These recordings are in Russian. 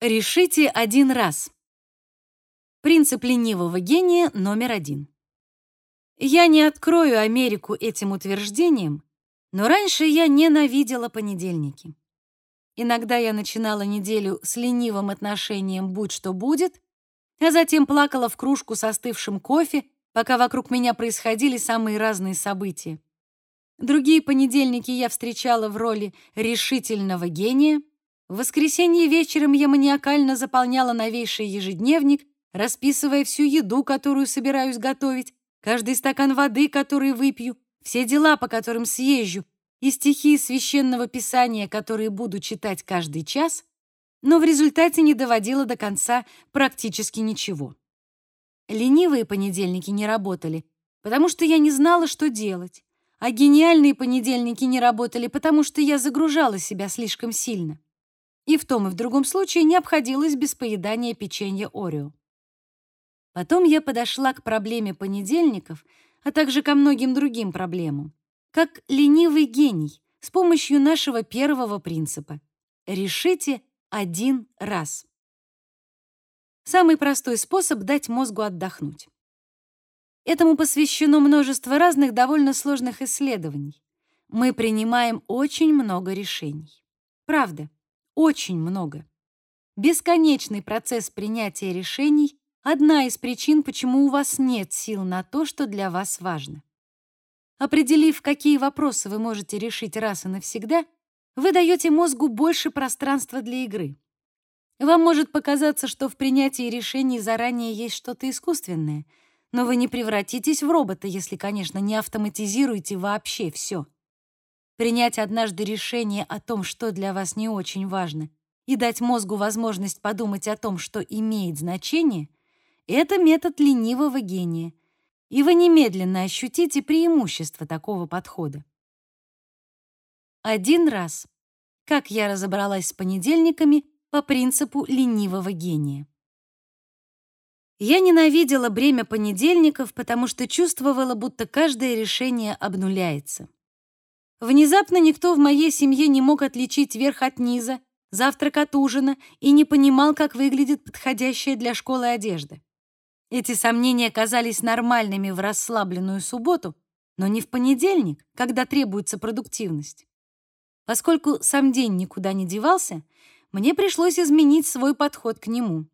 Решите один раз. Принцип ленивого гения номер один. Я не открою Америку этим утверждением, но раньше я ненавидела понедельники. Иногда я начинала неделю с ленивым отношением «будь что будет», а затем плакала в кружку со остывшим кофе, пока вокруг меня происходили самые разные события. Другие понедельники я встречала в роли решительного гения. В воскресенье вечером я маниакально заполняла новейший ежедневник, расписывая всю еду, которую собираюсь готовить, каждый стакан воды, который выпью, все дела, по которым съезжу, и стихи священного писания, которые буду читать каждый час, но в результате не доводила до конца практически ничего. Ленивые понедельники не работали, потому что я не знала, что делать а гениальные понедельники не работали, потому что я загружала себя слишком сильно. И в том и в другом случае не обходилось без поедания печенья Орео. Потом я подошла к проблеме понедельников, а также ко многим другим проблемам, как ленивый гений, с помощью нашего первого принципа. Решите один раз. Самый простой способ дать мозгу отдохнуть. Этому посвящено множество разных довольно сложных исследований. Мы принимаем очень много решений. Правда, очень много. Бесконечный процесс принятия решений — одна из причин, почему у вас нет сил на то, что для вас важно. Определив, какие вопросы вы можете решить раз и навсегда, вы даете мозгу больше пространства для игры. Вам может показаться, что в принятии решений заранее есть что-то искусственное — но вы не превратитесь в робота, если, конечно, не автоматизируете вообще все. Принять однажды решение о том, что для вас не очень важно, и дать мозгу возможность подумать о том, что имеет значение, это метод ленивого гения, и вы немедленно ощутите преимущество такого подхода. Один раз. Как я разобралась с понедельниками по принципу ленивого гения. Я ненавидела бремя понедельников, потому что чувствовала, будто каждое решение обнуляется. Внезапно никто в моей семье не мог отличить верх от низа, завтрак от ужина и не понимал, как выглядит подходящая для школы одежда. Эти сомнения казались нормальными в расслабленную субботу, но не в понедельник, когда требуется продуктивность. Поскольку сам день никуда не девался, мне пришлось изменить свой подход к нему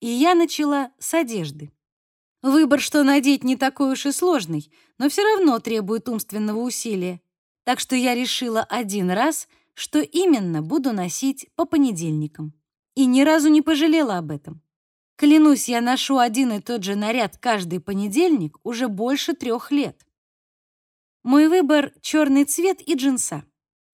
и я начала с одежды. Выбор, что надеть, не такой уж и сложный, но все равно требует умственного усилия. Так что я решила один раз, что именно буду носить по понедельникам. И ни разу не пожалела об этом. Клянусь, я ношу один и тот же наряд каждый понедельник уже больше трех лет. Мой выбор — черный цвет и джинса.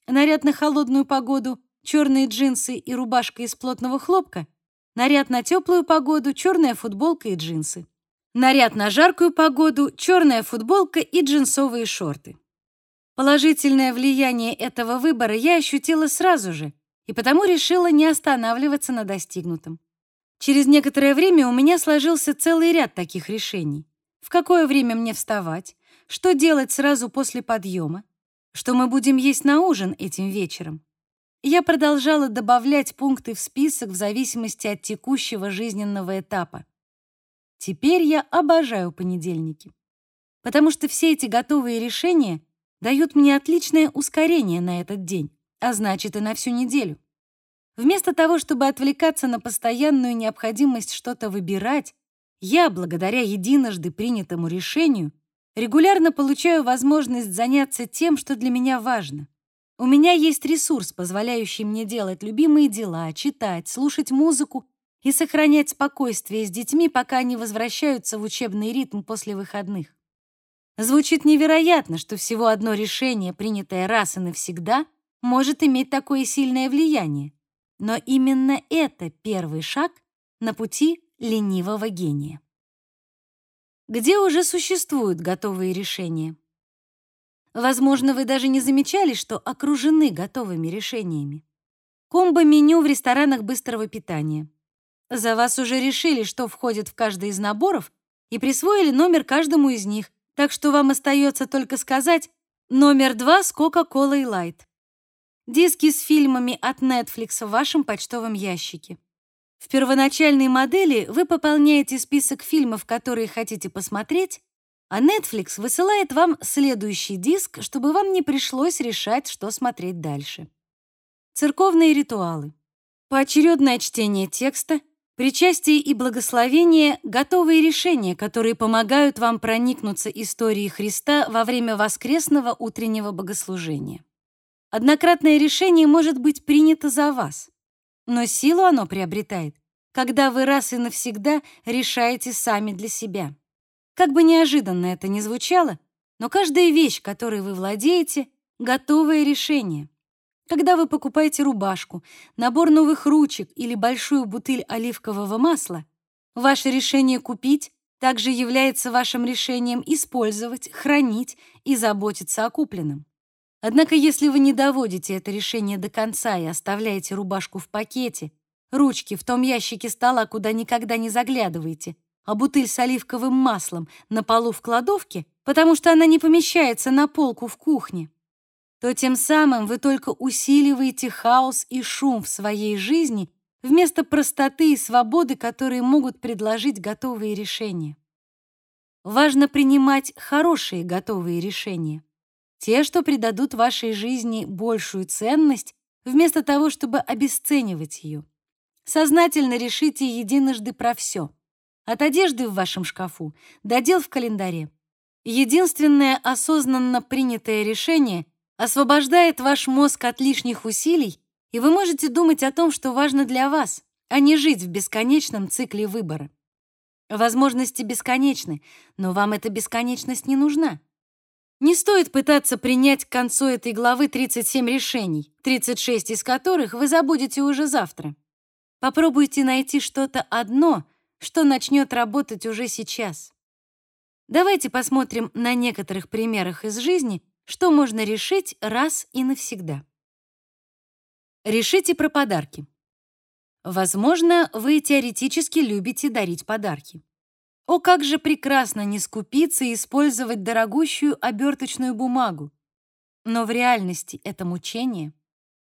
Наряд на холодную погоду, черные джинсы и рубашка из плотного хлопка Наряд на теплую погоду, черная футболка и джинсы. Наряд на жаркую погоду, черная футболка и джинсовые шорты. Положительное влияние этого выбора я ощутила сразу же, и потому решила не останавливаться на достигнутом. Через некоторое время у меня сложился целый ряд таких решений. В какое время мне вставать? Что делать сразу после подъема? Что мы будем есть на ужин этим вечером? Я продолжала добавлять пункты в список в зависимости от текущего жизненного этапа. Теперь я обожаю понедельники, потому что все эти готовые решения дают мне отличное ускорение на этот день, а значит и на всю неделю. Вместо того, чтобы отвлекаться на постоянную необходимость что-то выбирать, я, благодаря единожды принятому решению, регулярно получаю возможность заняться тем, что для меня важно. У меня есть ресурс, позволяющий мне делать любимые дела, читать, слушать музыку и сохранять спокойствие с детьми, пока они возвращаются в учебный ритм после выходных. Звучит невероятно, что всего одно решение, принятое раз и навсегда, может иметь такое сильное влияние. Но именно это первый шаг на пути ленивого гения. Где уже существуют готовые решения? Возможно, вы даже не замечали, что окружены готовыми решениями. Комбо-меню в ресторанах быстрого питания. За вас уже решили, что входит в каждый из наборов, и присвоили номер каждому из них, так что вам остается только сказать «Номер два с Кока-Колой Лайт». Диски с фильмами от Netflix в вашем почтовом ящике. В первоначальной модели вы пополняете список фильмов, которые хотите посмотреть, а Netflix высылает вам следующий диск, чтобы вам не пришлось решать, что смотреть дальше. Церковные ритуалы. Поочередное чтение текста, причастие и благословение — готовые решения, которые помогают вам проникнуться историей Христа во время воскресного утреннего богослужения. Однократное решение может быть принято за вас, но силу оно приобретает, когда вы раз и навсегда решаете сами для себя. Как бы неожиданно это ни звучало, но каждая вещь, которой вы владеете, готовое решение. Когда вы покупаете рубашку, набор новых ручек или большую бутыль оливкового масла, ваше решение купить также является вашим решением использовать, хранить и заботиться о купленном. Однако, если вы не доводите это решение до конца и оставляете рубашку в пакете, ручки в том ящике стола, куда никогда не заглядываете, а бутыль с оливковым маслом на полу в кладовке, потому что она не помещается на полку в кухне, то тем самым вы только усиливаете хаос и шум в своей жизни вместо простоты и свободы, которые могут предложить готовые решения. Важно принимать хорошие готовые решения, те, что придадут вашей жизни большую ценность, вместо того, чтобы обесценивать ее. Сознательно решите единожды про все. От одежды в вашем шкафу до дел в календаре. Единственное осознанно принятое решение освобождает ваш мозг от лишних усилий, и вы можете думать о том, что важно для вас, а не жить в бесконечном цикле выбора. Возможности бесконечны, но вам эта бесконечность не нужна. Не стоит пытаться принять к концу этой главы 37 решений, 36 из которых вы забудете уже завтра. Попробуйте найти что-то одно, что начнет работать уже сейчас. Давайте посмотрим на некоторых примерах из жизни, что можно решить раз и навсегда? Решите про подарки. Возможно, вы теоретически любите дарить подарки. О, как же прекрасно не скупиться и использовать дорогущую оберточную бумагу. Но в реальности это мучение.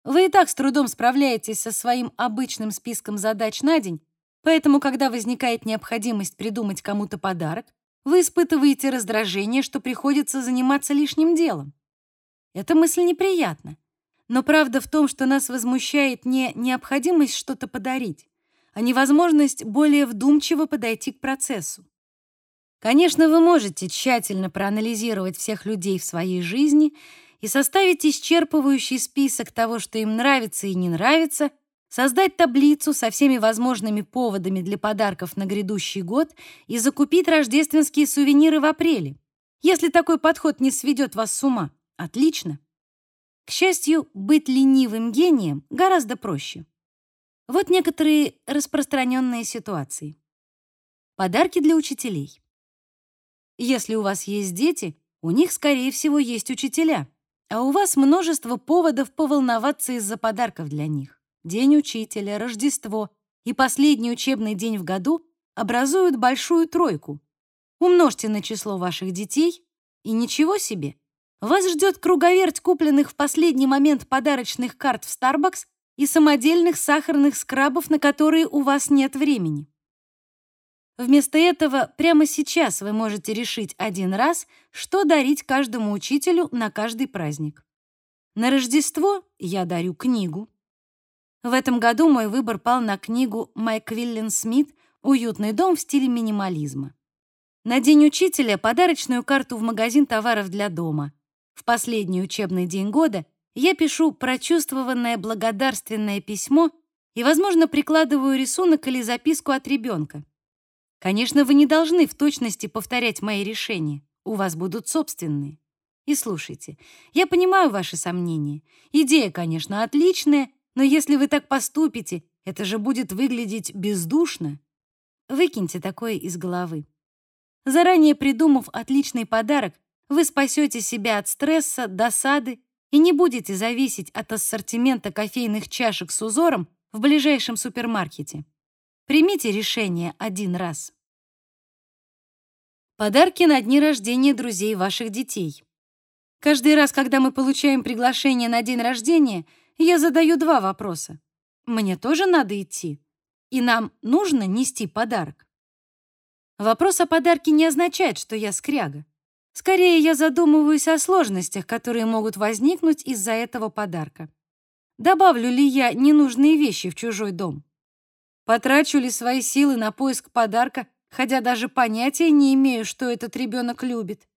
Вы и так с трудом справляетесь со своим обычным списком задач на день, поэтому, когда возникает необходимость придумать кому-то подарок, вы испытываете раздражение, что приходится заниматься лишним делом. Эта мысль неприятна. Но правда в том, что нас возмущает не необходимость что-то подарить, а невозможность более вдумчиво подойти к процессу. Конечно, вы можете тщательно проанализировать всех людей в своей жизни и составить исчерпывающий список того, что им нравится и не нравится — создать таблицу со всеми возможными поводами для подарков на грядущий год и закупить рождественские сувениры в апреле. Если такой подход не сведет вас с ума, отлично. К счастью, быть ленивым гением гораздо проще. Вот некоторые распространенные ситуации. Подарки для учителей. Если у вас есть дети, у них, скорее всего, есть учителя, а у вас множество поводов поволноваться из-за подарков для них. День учителя, Рождество и последний учебный день в году образуют большую тройку. Умножьте на число ваших детей, и ничего себе. Вас ждет круговерть купленных в последний момент подарочных карт в Starbucks и самодельных сахарных скрабов, на которые у вас нет времени. Вместо этого прямо сейчас вы можете решить один раз, что дарить каждому учителю на каждый праздник. На Рождество я дарю книгу, в этом году мой выбор пал на книгу Майк Виллен Смит «Уютный дом в стиле минимализма». На День учителя подарочную карту в магазин товаров для дома. В последний учебный день года я пишу прочувствованное благодарственное письмо и, возможно, прикладываю рисунок или записку от ребенка. Конечно, вы не должны в точности повторять мои решения. У вас будут собственные. И слушайте, я понимаю ваши сомнения. Идея, конечно, отличная, но если вы так поступите, это же будет выглядеть бездушно. Выкиньте такое из головы. Заранее придумав отличный подарок, вы спасете себя от стресса, досады и не будете зависеть от ассортимента кофейных чашек с узором в ближайшем супермаркете. Примите решение один раз. Подарки на дни рождения друзей ваших детей. Каждый раз, когда мы получаем приглашение на день рождения — я задаю два вопроса. Мне тоже надо идти? и нам нужно нести подарок. Вопрос о подарке не означает, что я скряга. Скорее, я задумываюсь о сложностях, которые могут возникнуть из-за этого подарка. Добавлю ли я ненужные вещи в чужой дом? Потрачу ли свои силы на поиск подарка, хотя даже понятия не имею, что этот ребенок любит?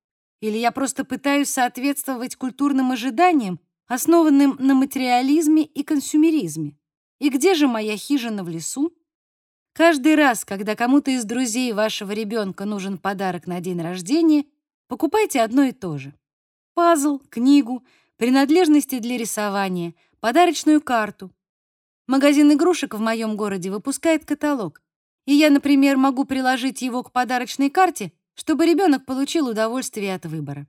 Или я просто пытаюсь соответствовать культурным ожиданиям, основанным на материализме и консюмеризме? И где же моя хижина в лесу? Каждый раз, когда кому-то из друзей вашего ребенка нужен подарок на день рождения, Покупайте одно и то же. Пазл, книгу, принадлежности для рисования, подарочную карту. Магазин игрушек в моем городе выпускает каталог. И я, например, могу приложить его к подарочной карте, чтобы ребенок получил удовольствие от выбора.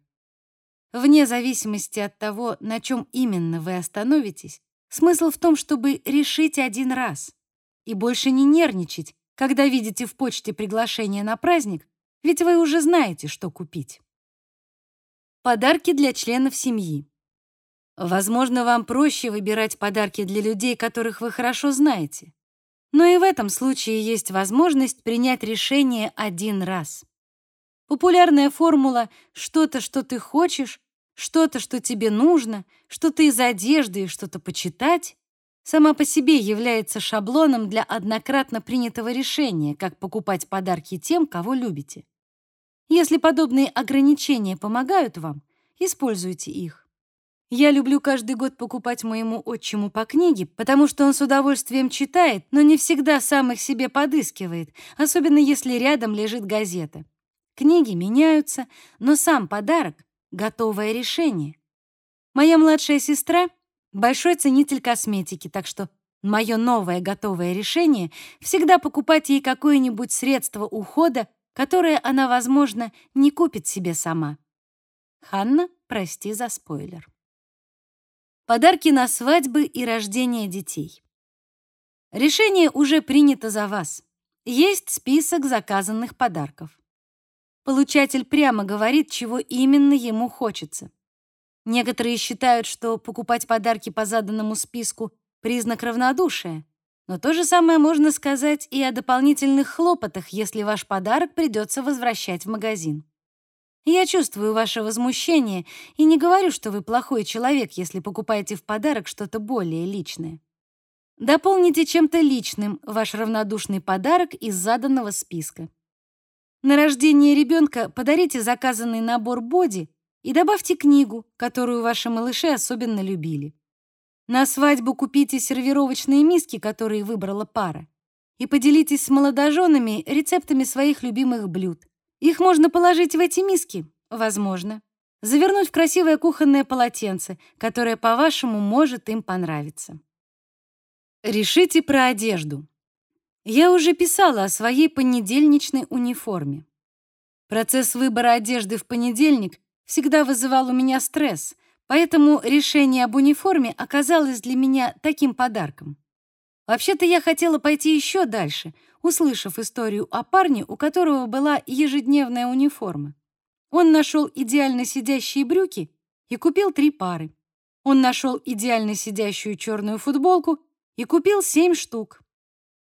Вне зависимости от того, на чем именно вы остановитесь, смысл в том, чтобы решить один раз и больше не нервничать, когда видите в почте приглашение на праздник, ведь вы уже знаете, что купить. Подарки для членов семьи. Возможно, вам проще выбирать подарки для людей, которых вы хорошо знаете. Но и в этом случае есть возможность принять решение один раз. Популярная формула «что-то, что ты хочешь», «что-то, что тебе нужно», «что-то из одежды» и «что-то почитать» сама по себе является шаблоном для однократно принятого решения, как покупать подарки тем, кого любите. Если подобные ограничения помогают вам, используйте их. Я люблю каждый год покупать моему отчиму по книге, потому что он с удовольствием читает, но не всегда сам их себе подыскивает, особенно если рядом лежит газета. Книги меняются, но сам подарок — готовое решение. Моя младшая сестра — большой ценитель косметики, так что мое новое готовое решение — всегда покупать ей какое-нибудь средство ухода, которое она, возможно, не купит себе сама. Ханна, прости за спойлер. Подарки на свадьбы и рождение детей. Решение уже принято за вас. Есть список заказанных подарков. Получатель прямо говорит, чего именно ему хочется. Некоторые считают, что покупать подарки по заданному списку — признак равнодушия, но то же самое можно сказать и о дополнительных хлопотах, если ваш подарок придется возвращать в магазин. Я чувствую ваше возмущение и не говорю, что вы плохой человек, если покупаете в подарок что-то более личное. Дополните чем-то личным ваш равнодушный подарок из заданного списка. На рождение ребенка подарите заказанный набор боди и добавьте книгу, которую ваши малыши особенно любили. На свадьбу купите сервировочные миски, которые выбрала пара, и поделитесь с молодоженами рецептами своих любимых блюд. Их можно положить в эти миски, возможно, завернуть в красивое кухонное полотенце, которое, по-вашему, может им понравиться. Решите про одежду. Я уже писала о своей понедельничной униформе. Процесс выбора одежды в понедельник всегда вызывал у меня стресс — Поэтому решение об униформе оказалось для меня таким подарком. Вообще-то я хотела пойти еще дальше, услышав историю о парне, у которого была ежедневная униформа. Он нашел идеально сидящие брюки и купил три пары. Он нашел идеально сидящую черную футболку и купил семь штук.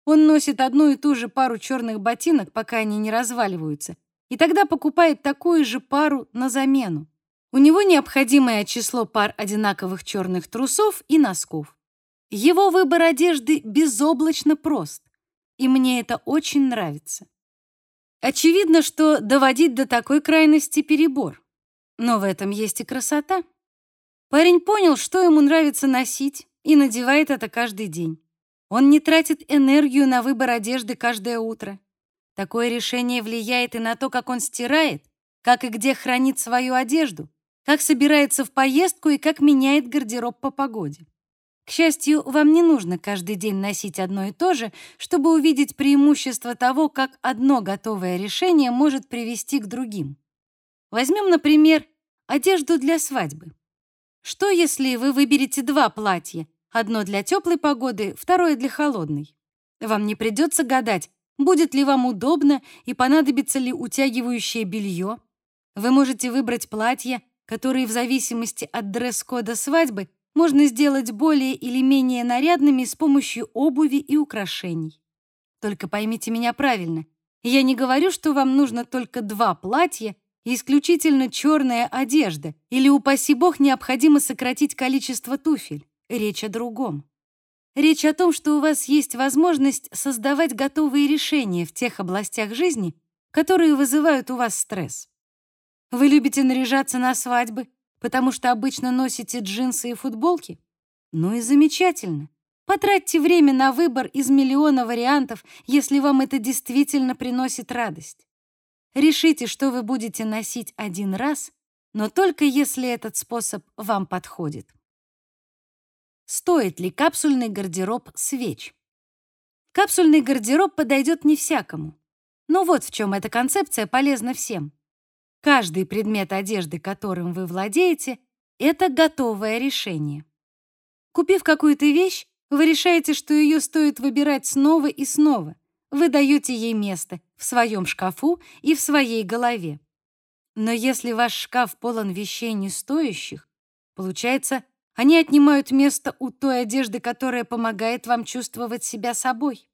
Он носит одну и ту же пару черных ботинок, пока они не разваливаются, и тогда покупает такую же пару на замену. У него необходимое число пар одинаковых черных трусов и носков. Его выбор одежды безоблачно прост, и мне это очень нравится. Очевидно, что доводить до такой крайности перебор, но в этом есть и красота. Парень понял, что ему нравится носить, и надевает это каждый день. Он не тратит энергию на выбор одежды каждое утро. Такое решение влияет и на то, как он стирает, как и где хранит свою одежду, как собирается в поездку и как меняет гардероб по погоде. К счастью, вам не нужно каждый день носить одно и то же, чтобы увидеть преимущество того, как одно готовое решение может привести к другим. Возьмем, например, одежду для свадьбы. Что, если вы выберете два платья, одно для теплой погоды, второе для холодной? Вам не придется гадать, будет ли вам удобно и понадобится ли утягивающее белье. Вы можете выбрать платье, которые в зависимости от дресс-кода свадьбы можно сделать более или менее нарядными с помощью обуви и украшений. Только поймите меня правильно. Я не говорю, что вам нужно только два платья и исключительно черная одежда, или, упаси бог, необходимо сократить количество туфель. Речь о другом. Речь о том, что у вас есть возможность создавать готовые решения в тех областях жизни, которые вызывают у вас стресс. Вы любите наряжаться на свадьбы, потому что обычно носите джинсы и футболки? Ну и замечательно. Потратьте время на выбор из миллиона вариантов, если вам это действительно приносит радость. Решите, что вы будете носить один раз, но только если этот способ вам подходит. Стоит ли капсульный гардероб свеч? Капсульный гардероб подойдет не всякому. Но вот в чем эта концепция полезна всем. Каждый предмет одежды, которым вы владеете, это готовое решение. Купив какую-то вещь, вы решаете, что ее стоит выбирать снова и снова. Вы даете ей место в своем шкафу и в своей голове. Но если ваш шкаф полон вещей не стоящих, получается, они отнимают место у той одежды, которая помогает вам чувствовать себя собой.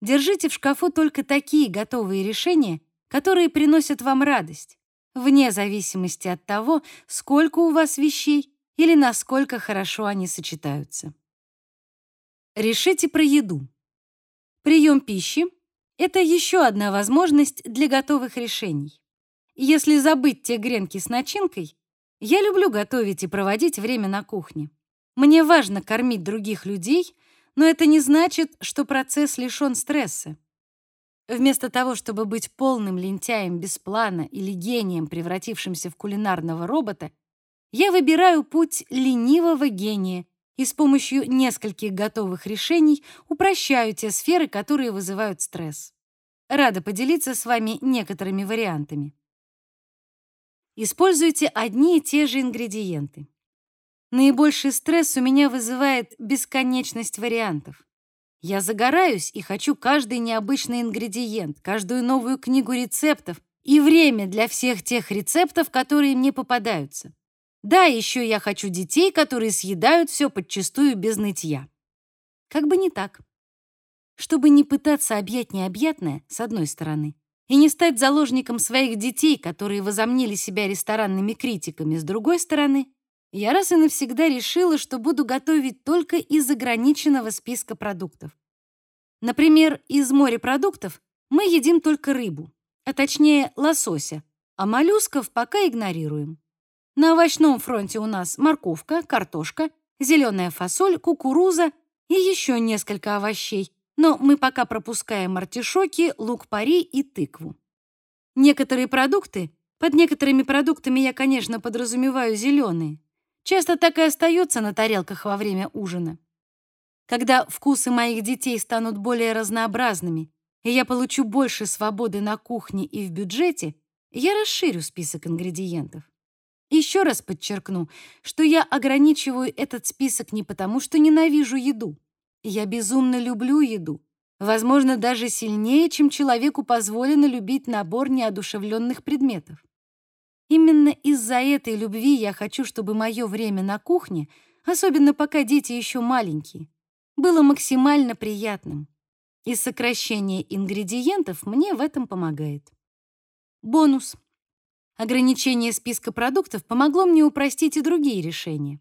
Держите в шкафу только такие готовые решения, которые приносят вам радость, вне зависимости от того, сколько у вас вещей или насколько хорошо они сочетаются. Решите про еду. Прием пищи — это еще одна возможность для готовых решений. Если забыть те гренки с начинкой, я люблю готовить и проводить время на кухне. Мне важно кормить других людей, но это не значит, что процесс лишён стресса. Вместо того, чтобы быть полным лентяем без плана или гением, превратившимся в кулинарного робота, я выбираю путь ленивого гения и с помощью нескольких готовых решений упрощаю те сферы, которые вызывают стресс. Рада поделиться с вами некоторыми вариантами. Используйте одни и те же ингредиенты. Наибольший стресс у меня вызывает бесконечность вариантов. Я загораюсь и хочу каждый необычный ингредиент, каждую новую книгу рецептов и время для всех тех рецептов, которые мне попадаются. Да, еще я хочу детей, которые съедают все подчистую без нытья. Как бы не так. Чтобы не пытаться объять необъятное, с одной стороны, и не стать заложником своих детей, которые возомнили себя ресторанными критиками, с другой стороны, я раз и навсегда решила, что буду готовить только из ограниченного списка продуктов. Например, из морепродуктов мы едим только рыбу, а точнее лосося, а моллюсков пока игнорируем. На овощном фронте у нас морковка, картошка, зеленая фасоль, кукуруза и еще несколько овощей, но мы пока пропускаем артишоки, лук-пари и тыкву. Некоторые продукты, под некоторыми продуктами я, конечно, подразумеваю зеленые, часто так и остаются на тарелках во время ужина. Когда вкусы моих детей станут более разнообразными, и я получу больше свободы на кухне и в бюджете, я расширю список ингредиентов. Еще раз подчеркну, что я ограничиваю этот список не потому, что ненавижу еду. Я безумно люблю еду. Возможно, даже сильнее, чем человеку позволено любить набор неодушевленных предметов. Именно из-за этой любви я хочу, чтобы мое время на кухне, особенно пока дети еще маленькие, было максимально приятным. И сокращение ингредиентов мне в этом помогает. Бонус. Ограничение списка продуктов помогло мне упростить и другие решения.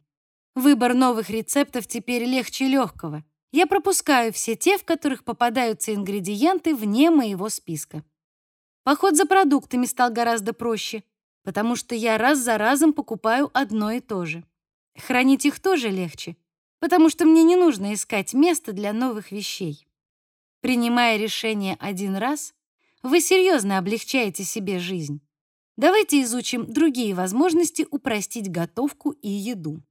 Выбор новых рецептов теперь легче легкого — я пропускаю все те, в которых попадаются ингредиенты вне моего списка. Поход за продуктами стал гораздо проще, потому что я раз за разом покупаю одно и то же. Хранить их тоже легче, потому что мне не нужно искать место для новых вещей. Принимая решение один раз, вы серьезно облегчаете себе жизнь. Давайте изучим другие возможности упростить готовку и еду.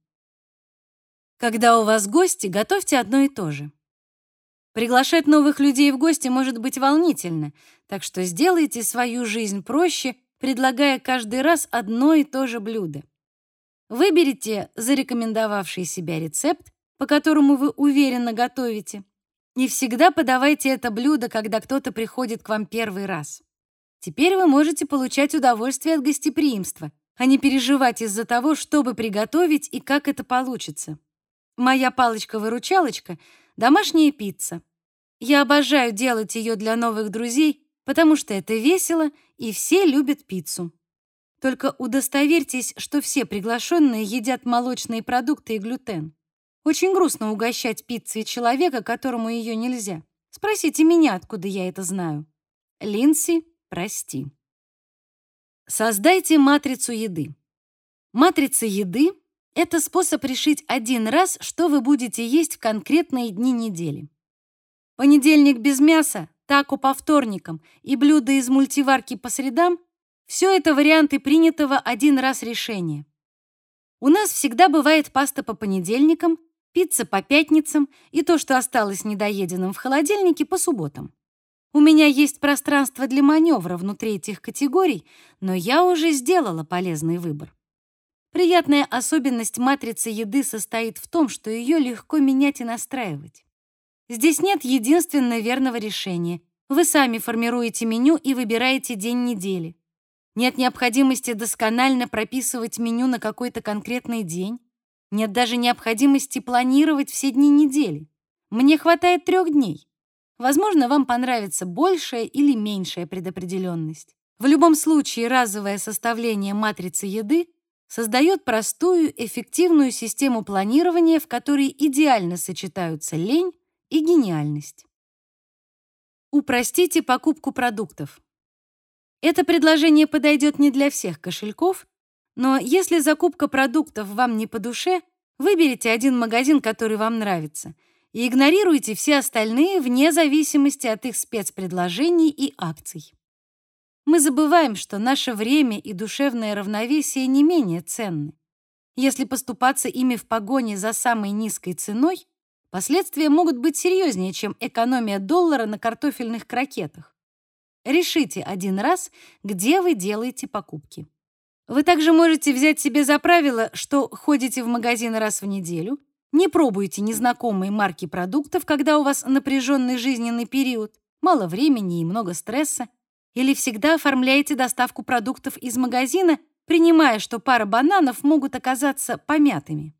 Когда у вас гости, готовьте одно и то же. Приглашать новых людей в гости может быть волнительно, так что сделайте свою жизнь проще, предлагая каждый раз одно и то же блюдо. Выберите зарекомендовавший себя рецепт, по которому вы уверенно готовите, и всегда подавайте это блюдо, когда кто-то приходит к вам первый раз. Теперь вы можете получать удовольствие от гостеприимства, а не переживать из-за того, чтобы приготовить и как это получится. Моя палочка-выручалочка — домашняя пицца. Я обожаю делать ее для новых друзей, потому что это весело, и все любят пиццу. Только удостоверьтесь, что все приглашенные едят молочные продукты и глютен. Очень грустно угощать пиццей человека, которому ее нельзя. Спросите меня, откуда я это знаю. Линси, прости. Создайте матрицу еды. Матрица еды — это способ решить один раз, что вы будете есть в конкретные дни недели. Понедельник без мяса, тако по вторникам и блюда из мультиварки по средам — все это варианты принятого один раз решения. У нас всегда бывает паста по понедельникам, пицца по пятницам и то, что осталось недоеденным в холодильнике, по субботам. У меня есть пространство для маневра внутри этих категорий, но я уже сделала полезный выбор. Приятная особенность матрицы еды состоит в том, что ее легко менять и настраивать. Здесь нет единственно верного решения. Вы сами формируете меню и выбираете день недели. Нет необходимости досконально прописывать меню на какой-то конкретный день. Нет даже необходимости планировать все дни недели. Мне хватает трех дней. Возможно, вам понравится большая или меньшая предопределенность. В любом случае, разовое составление матрицы еды создает простую, эффективную систему планирования, в которой идеально сочетаются лень, и гениальность. Упростите покупку продуктов. Это предложение подойдет не для всех кошельков, но если закупка продуктов вам не по душе, выберите один магазин, который вам нравится, и игнорируйте все остальные вне зависимости от их спецпредложений и акций. Мы забываем, что наше время и душевное равновесие не менее ценны. Если поступаться ими в погоне за самой низкой ценой, Последствия могут быть серьезнее, чем экономия доллара на картофельных крокетах. Решите один раз, где вы делаете покупки. Вы также можете взять себе за правило, что ходите в магазин раз в неделю, не пробуйте незнакомые марки продуктов, когда у вас напряженный жизненный период, мало времени и много стресса, или всегда оформляете доставку продуктов из магазина, принимая, что пара бананов могут оказаться помятыми.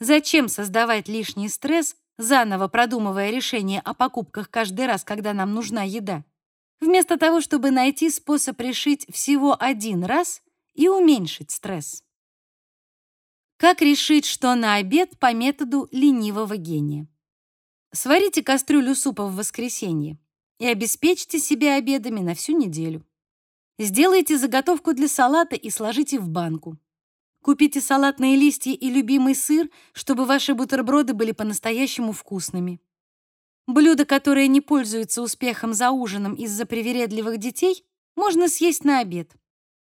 Зачем создавать лишний стресс, заново продумывая решение о покупках каждый раз, когда нам нужна еда, вместо того, чтобы найти способ решить всего один раз и уменьшить стресс. Как решить, что на обед по методу ленивого гения? Сварите кастрюлю супа в воскресенье и обеспечьте себе обедами на всю неделю. Сделайте заготовку для салата и сложите в банку. Купите салатные листья и любимый сыр, чтобы ваши бутерброды были по-настоящему вкусными. Блюдо, которое не пользуется успехом за ужином из-за привередливых детей, можно съесть на обед.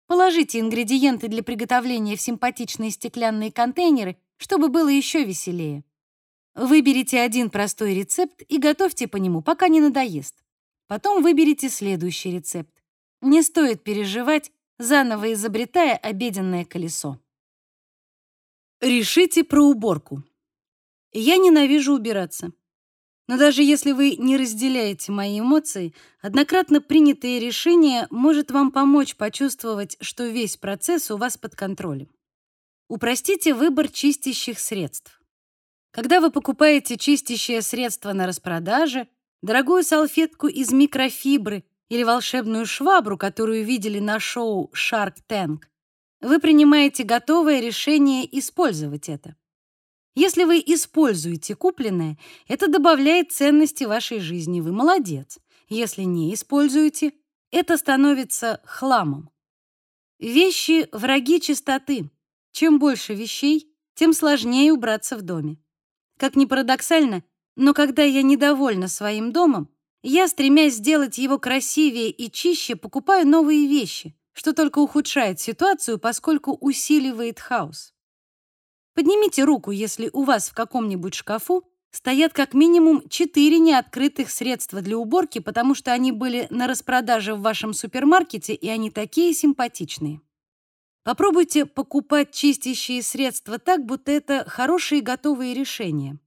Положите ингредиенты для приготовления в симпатичные стеклянные контейнеры, чтобы было еще веселее. Выберите один простой рецепт и готовьте по нему, пока не надоест. Потом выберите следующий рецепт. Не стоит переживать, заново изобретая обеденное колесо. Решите про уборку. Я ненавижу убираться. Но даже если вы не разделяете мои эмоции, однократно принятое решение может вам помочь почувствовать, что весь процесс у вас под контролем. Упростите выбор чистящих средств. Когда вы покупаете чистящее средство на распродаже, дорогую салфетку из микрофибры или волшебную швабру, которую видели на шоу Shark Tank, вы принимаете готовое решение использовать это. Если вы используете купленное, это добавляет ценности вашей жизни, вы молодец. Если не используете, это становится хламом. Вещи — враги чистоты. Чем больше вещей, тем сложнее убраться в доме. Как ни парадоксально, но когда я недовольна своим домом, я, стремясь сделать его красивее и чище, покупаю новые вещи, что только ухудшает ситуацию, поскольку усиливает хаос. Поднимите руку, если у вас в каком-нибудь шкафу стоят как минимум четыре неоткрытых средства для уборки, потому что они были на распродаже в вашем супермаркете, и они такие симпатичные. Попробуйте покупать чистящие средства так, будто это хорошие готовые решения.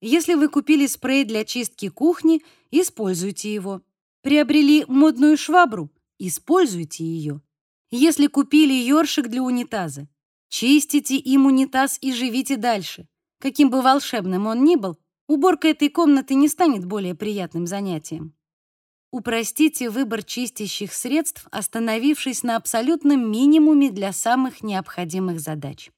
Если вы купили спрей для чистки кухни, используйте его. Приобрели модную швабру, Используйте ее. Если купили ёршик для унитаза, чистите им унитаз и живите дальше. Каким бы волшебным он ни был, уборка этой комнаты не станет более приятным занятием. Упростите выбор чистящих средств, остановившись на абсолютном минимуме для самых необходимых задач.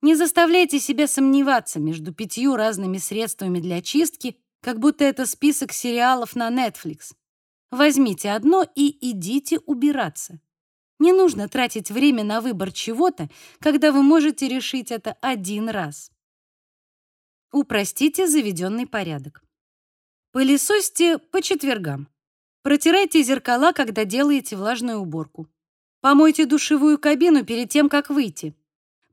Не заставляйте себя сомневаться между пятью разными средствами для чистки, как будто это список сериалов на Netflix. Возьмите одно и идите убираться. Не нужно тратить время на выбор чего-то, когда вы можете решить это один раз. Упростите заведенный порядок. Пылесосьте по четвергам. Протирайте зеркала, когда делаете влажную уборку. Помойте душевую кабину перед тем, как выйти.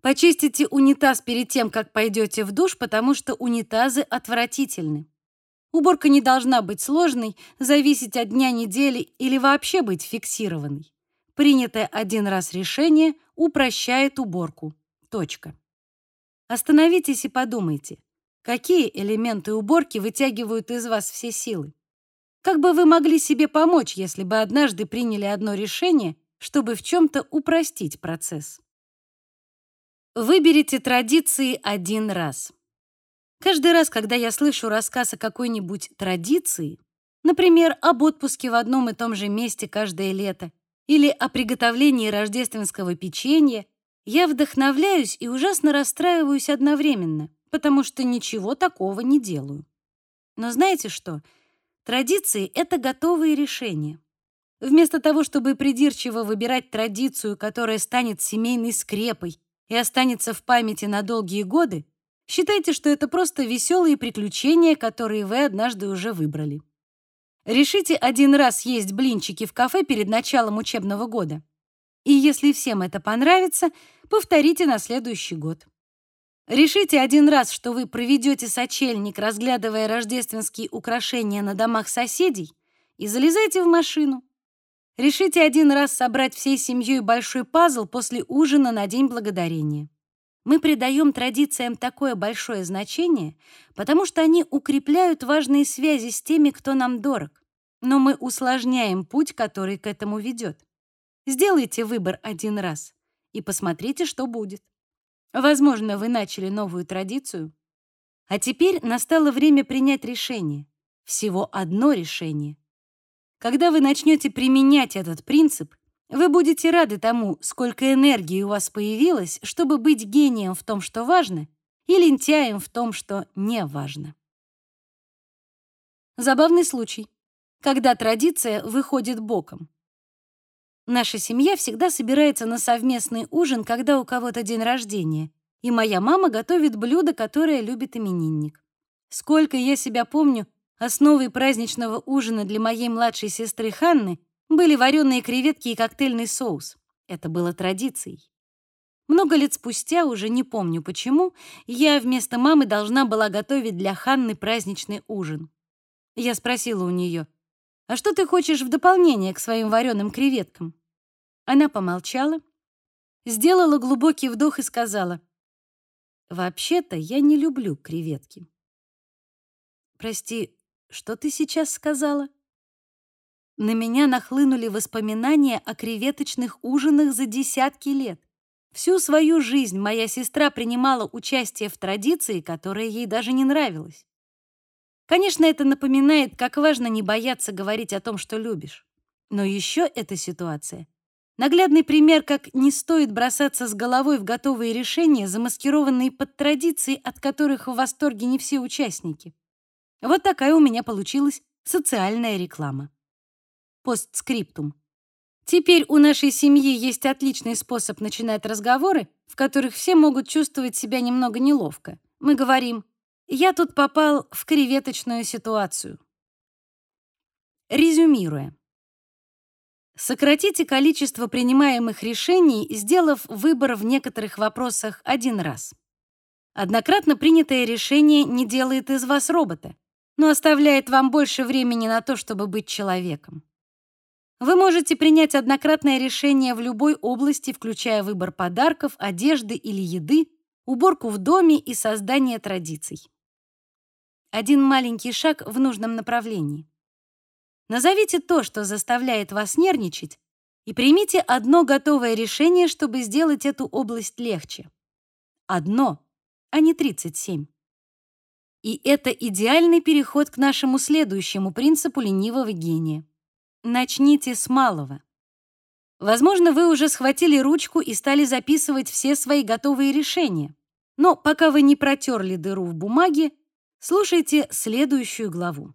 Почистите унитаз перед тем, как пойдете в душ, потому что унитазы отвратительны. Уборка не должна быть сложной, зависеть от дня недели или вообще быть фиксированной. Принятое один раз решение упрощает уборку. Точка. Остановитесь и подумайте, какие элементы уборки вытягивают из вас все силы. Как бы вы могли себе помочь, если бы однажды приняли одно решение, чтобы в чем-то упростить процесс? Выберите традиции один раз. Каждый раз, когда я слышу рассказ о какой-нибудь традиции, например, об отпуске в одном и том же месте каждое лето, или о приготовлении рождественского печенья, я вдохновляюсь и ужасно расстраиваюсь одновременно, потому что ничего такого не делаю. Но знаете что? Традиции — это готовые решения. Вместо того, чтобы придирчиво выбирать традицию, которая станет семейной скрепой и останется в памяти на долгие годы, считайте, что это просто веселые приключения, которые вы однажды уже выбрали. Решите один раз есть блинчики в кафе перед началом учебного года. И если всем это понравится, повторите на следующий год. Решите один раз, что вы проведете сочельник, разглядывая рождественские украшения на домах соседей, и залезайте в машину. Решите один раз собрать всей семьей большой пазл после ужина на День Благодарения. Мы придаем традициям такое большое значение, потому что они укрепляют важные связи с теми, кто нам дорог. Но мы усложняем путь, который к этому ведет. Сделайте выбор один раз и посмотрите, что будет. Возможно, вы начали новую традицию, а теперь настало время принять решение. Всего одно решение. Когда вы начнете применять этот принцип, вы будете рады тому, сколько энергии у вас появилось, чтобы быть гением в том, что важно, и лентяем в том, что не важно. Забавный случай, когда традиция выходит боком. Наша семья всегда собирается на совместный ужин, когда у кого-то день рождения, и моя мама готовит блюдо, которое любит именинник. Сколько я себя помню, основой праздничного ужина для моей младшей сестры Ханны были вареные креветки и коктейльный соус. Это было традицией. Много лет спустя, уже не помню почему, я вместо мамы должна была готовить для Ханны праздничный ужин. Я спросила у нее, «А что ты хочешь в дополнение к своим вареным креветкам?» Она помолчала, сделала глубокий вдох и сказала, «Вообще-то я не люблю креветки». «Прости, что ты сейчас сказала?» На меня нахлынули воспоминания о креветочных ужинах за десятки лет. Всю свою жизнь моя сестра принимала участие в традиции, которая ей даже не нравилась. Конечно, это напоминает, как важно не бояться говорить о том, что любишь. Но еще эта ситуация — наглядный пример, как не стоит бросаться с головой в готовые решения, замаскированные под традиции, от которых в восторге не все участники. Вот такая у меня получилась социальная реклама. Постскриптум. Теперь у нашей семьи есть отличный способ начинать разговоры, в которых все могут чувствовать себя немного неловко. Мы говорим «Я тут попал в креветочную ситуацию». Резюмируя. Сократите количество принимаемых решений, сделав выбор в некоторых вопросах один раз. Однократно принятое решение не делает из вас робота, но оставляет вам больше времени на то, чтобы быть человеком. Вы можете принять однократное решение в любой области, включая выбор подарков, одежды или еды, уборку в доме и создание традиций. Один маленький шаг в нужном направлении. Назовите то, что заставляет вас нервничать, и примите одно готовое решение, чтобы сделать эту область легче. Одно, а не 37. И это идеальный переход к нашему следующему принципу ленивого гения. Начните с малого. Возможно, вы уже схватили ручку и стали записывать все свои готовые решения. Но пока вы не протерли дыру в бумаге, слушайте следующую главу.